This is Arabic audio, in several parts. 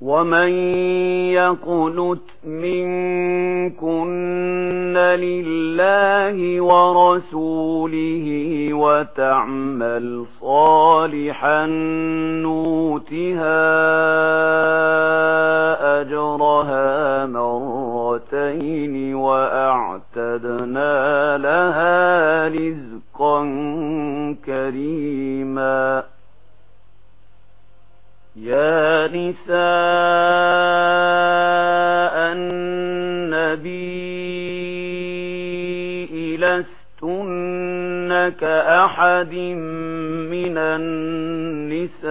ومن يقنت منكن لله ورسوله وتعمل صالحا نوتها أجرها مرتين وأعتدنا لها رزقا كريما يا نساء النبي لستنك كأحد من النساء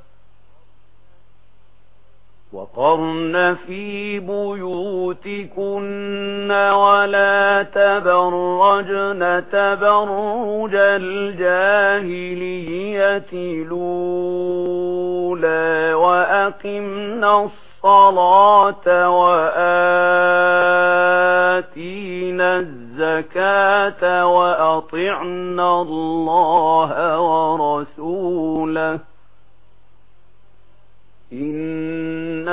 وقرن في بيوتكن ولا تبرجن تبرج الجاهلية لولا وأقمنا الصلاة وآتينا الزكاة وأطعنا الله ورسوله إن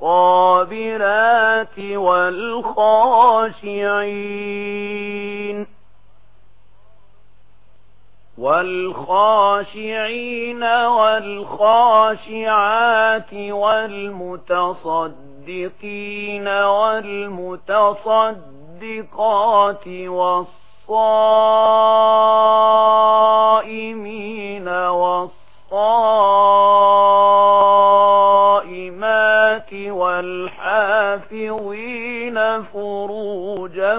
والصابرات والخاشعين والخاشعين والخاشعات والمتصدقين والمتصدقات والصائمين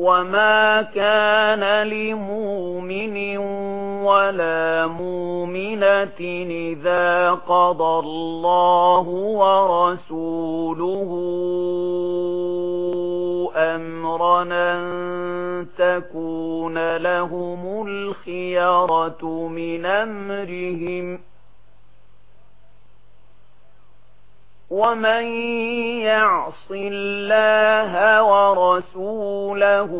وما كان لمؤمن ولا مؤمنة إذا قضى الله ورسوله أمرنا تكون لهم الخيرة من أمرهم ومن يعص الله ورسوله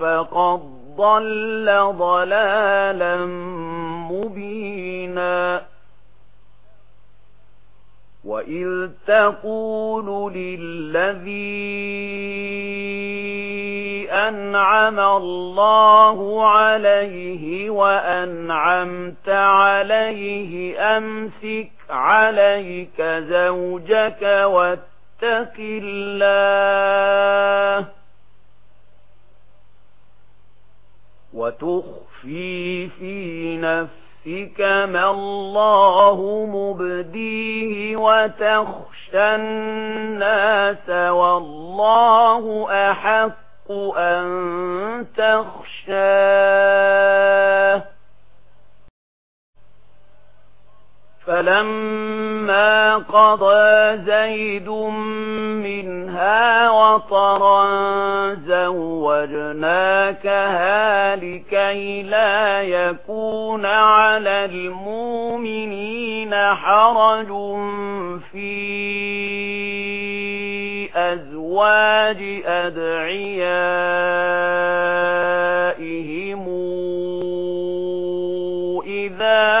فقد ضل ضلالا مبينا وإذ تقول للذي أنعم الله عليه وأنعمت عليه أمسك عليك زوجك واتق الله وتخفي في نفسك ما الله مبديه وتخشى الناس والله أحق أن تخشاه فلما قضى زيد منها وطرا زوجناكها لكي لا يكون على المؤمنين حرج في أزواج أَدْعِيَائِهِمْ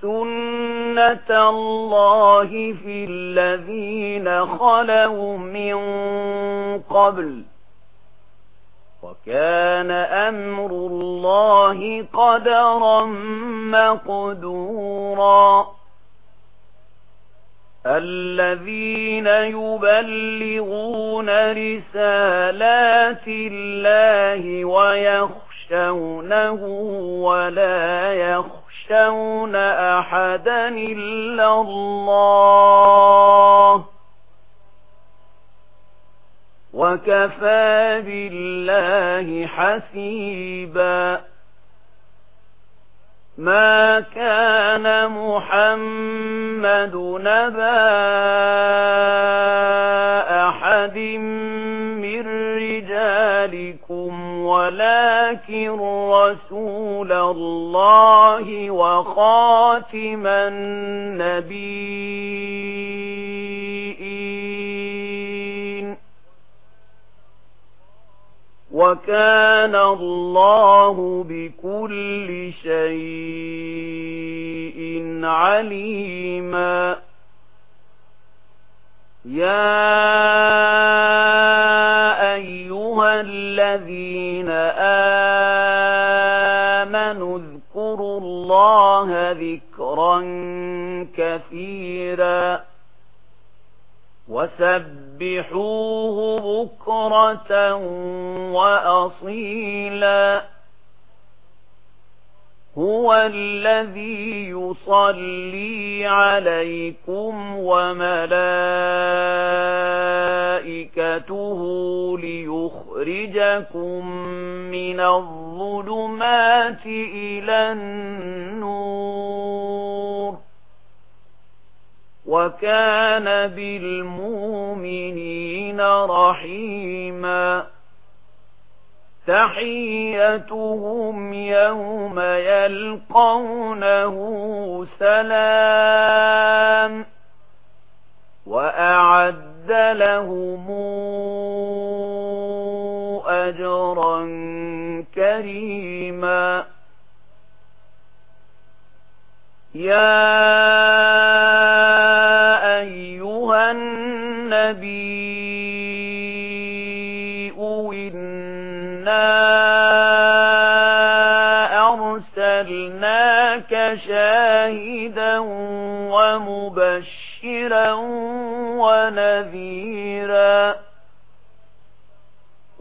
سُنَّةَ اللَّهِ فِي الَّذِينَ خَلَوْا مِن قَبْلُ وَكَانَ أَمْرُ اللَّهِ قَدَرًا مَّقْدُورًا الذين يبلغون رسالات الله ويخشونه ولا يخشونه يخشون أحدا إلا الله وكفى بالله حسيبا ما كان محمد نبا ذلكم ولكن رسول الله وخاتم النبيين وكان الله بكل شيء عليما يا الذين آمنوا اذكروا الله ذكرا كثيرا وسبحوه بكرة وأصيلا هو الذي يصلي عليكم وملائكته يخرجكم من الظلمات إلى النور وكان بالمؤمنين رحيما تحيتهم يوم يلقونه سلام وأعد لهم أجرا كريما يا أيها النبي إنا أرسلناك شاهدا ومبشرا ونذيرا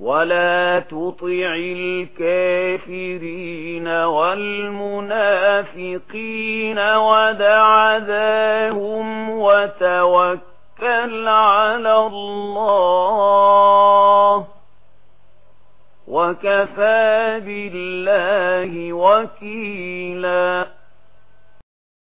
ولا تطع الكافرين والمنافقين ودع ذاهم وتوكل على الله وكفى بالله وكيلاً